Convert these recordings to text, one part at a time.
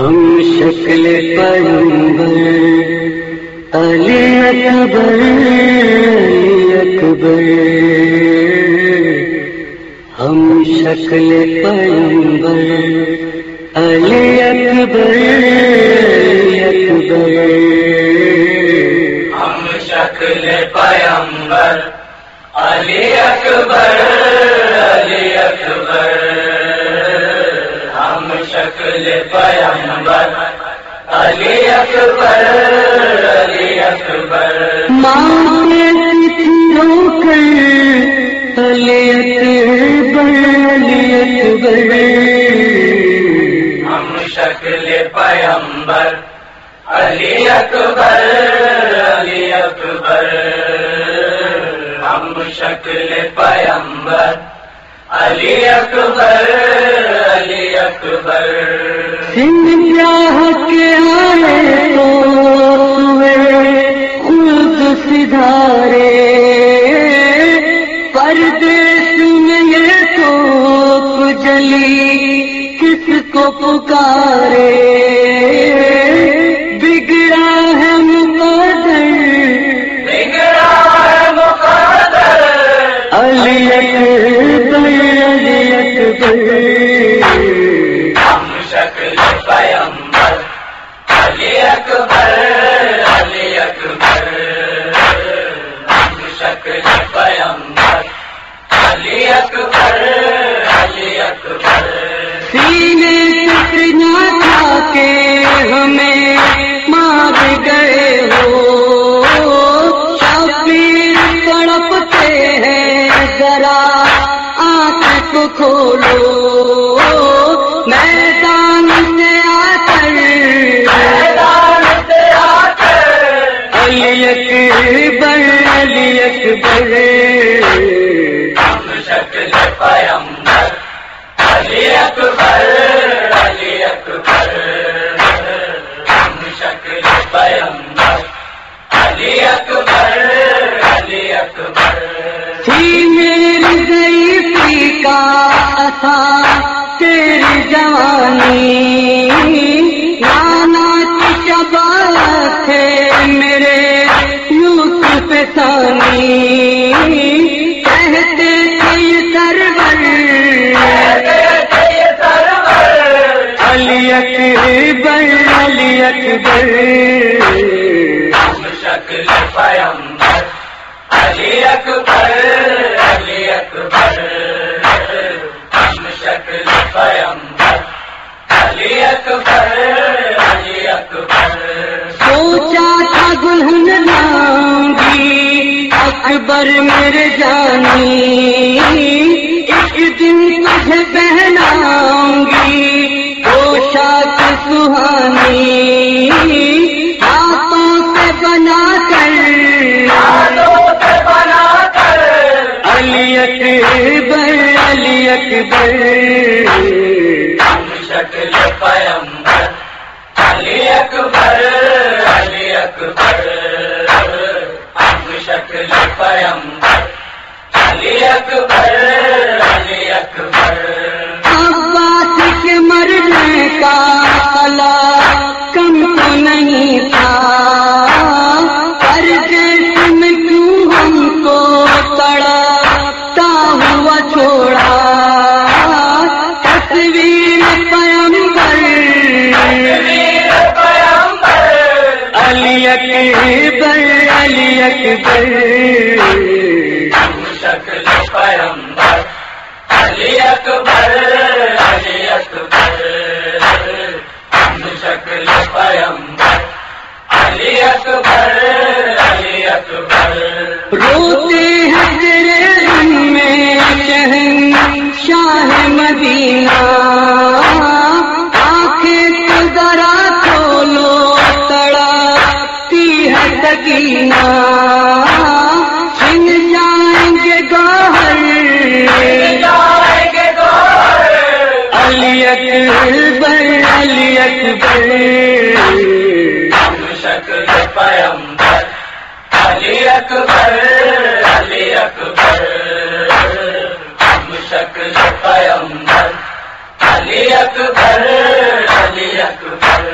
ہم شکل پیمبر علی اکبر علی اکبر۔ ہم شکل پیمبر علی اکبر علی اکبر۔ ہم شکل پیمبر علی اکبر۔ شکل پیمبر علی اکبر علی اکبر۔ ماں رو کر علی اکبر علی اکبر۔ ہم شکل پیمبر علی اکبر علی اکبر۔ ہم شکل پیمبر علی اکبر علی اکبر۔ سندھ کے آئے تو خود سدھارے۔ پردیش میں یہ تو جلی، کس کو پکارے؟ ہم شکل پیمبر علی اکبر علی اکبر ہم شکل پیمبر علی اکبر علی اکبر سینے شکل پیمبر علی اکبر علی اکبر ہم شکل پیمبر علی اکبر علی اکبر سوچا تھا دلہن لاؤں اکبر میرے جانی ایک دن تجھے پہناؤں گی۔ ہاتھوں سے بنا کر علی اکبر علی اکبر شکل پیمبر علی اکبر علی اکبر ہم شکل پیمبر علی اکبر علی اکبر عباس کے مرنے کا نہیں تھا۔ پر تم کیوں ہم کو تڑپتا ہوا چھوڑا۔ تصویر پیمبر ویر پیمبر علی اکبر علی اکبر۔ سکینہ چھن جائیں گے علی اکبر علی اکبر پیمبر علی اکبر۔ علی اکبر ہم شکل پیمبر علی اکبر علی اکبر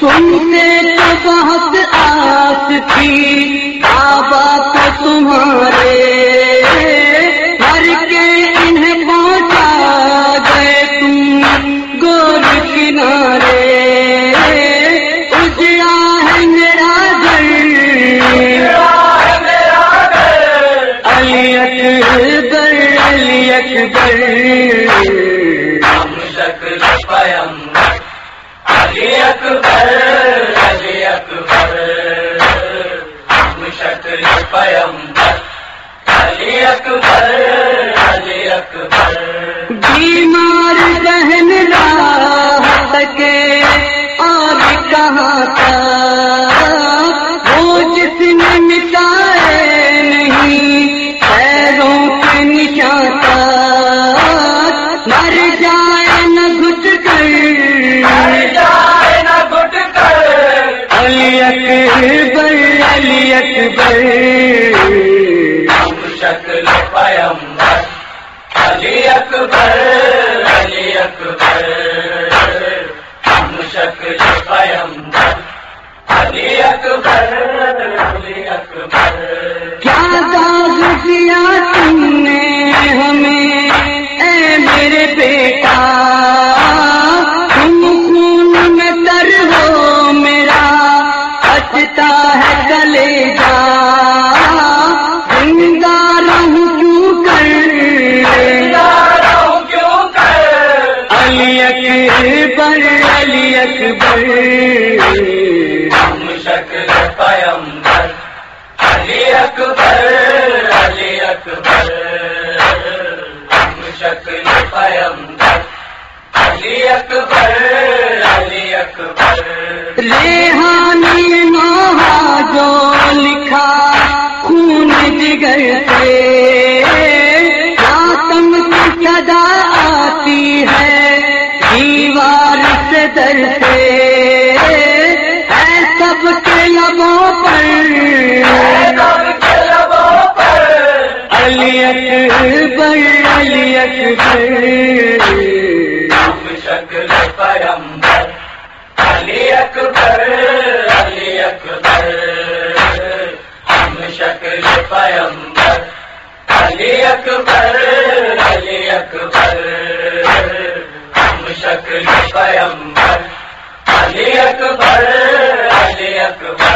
تم سے تو بہت تھی۔ بابا کو تمہارے ہر کے انہیں پہنچا گئے تم۔ گول کنارے اجڑا ہے میرا گھر۔ علی اکبر علی اکبر۔ علی اکبر۔ پیمبر علی اکبر علی اکبر بیمار بہن راہ سکے اور کہاں تھا؟ وہ جس نے مٹائے نہیں پیروں کے نشان تھا۔ مر جائے نہ گھٹ کر۔ جائے نہ گھٹ کر۔ علی اکبر علی اکبر۔ ہم شکل پیمبر علی اکبر علی اکبر۔ شکل پیمبر علی اکبر علی اکبر۔ ریحانی مہا جو لکھا، خون جگر سے آتم کی صدا آتی ہے، دیوار سے در شکل پیمبر علی اکبر علی اکبر ہم شکل پیمبر علی اکبر علی اکبر ہم شکل پیمبر علی اکبر علی اکبر